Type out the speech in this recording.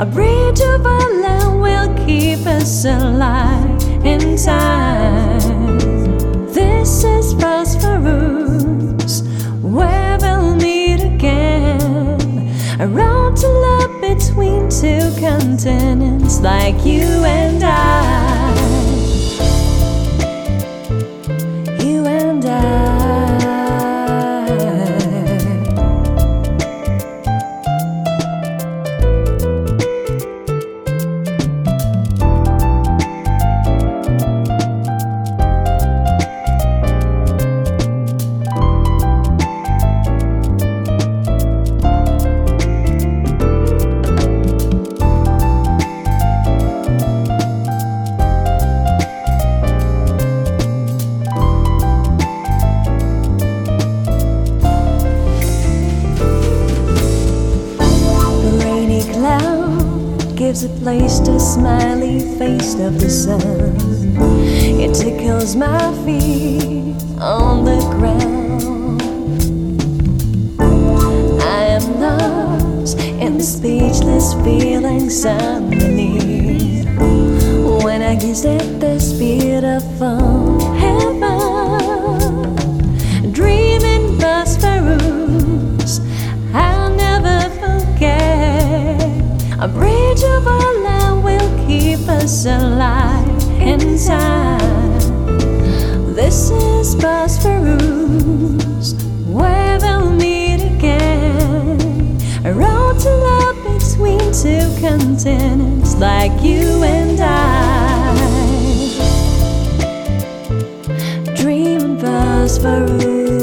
A bridge over land will keep us alive in time. This is Bosphorus, where we'll meet again. A road to love between two continents, like you and I. gives a place to smiley face of the sun. It tickles my feet on the ground. I am lost in the speechless feelings underneath. When I gaze at this beautiful us alive in time. This is Bosphorus, where we'll meet again. A road to love between two continents, like you and I. Dream Bosphorus.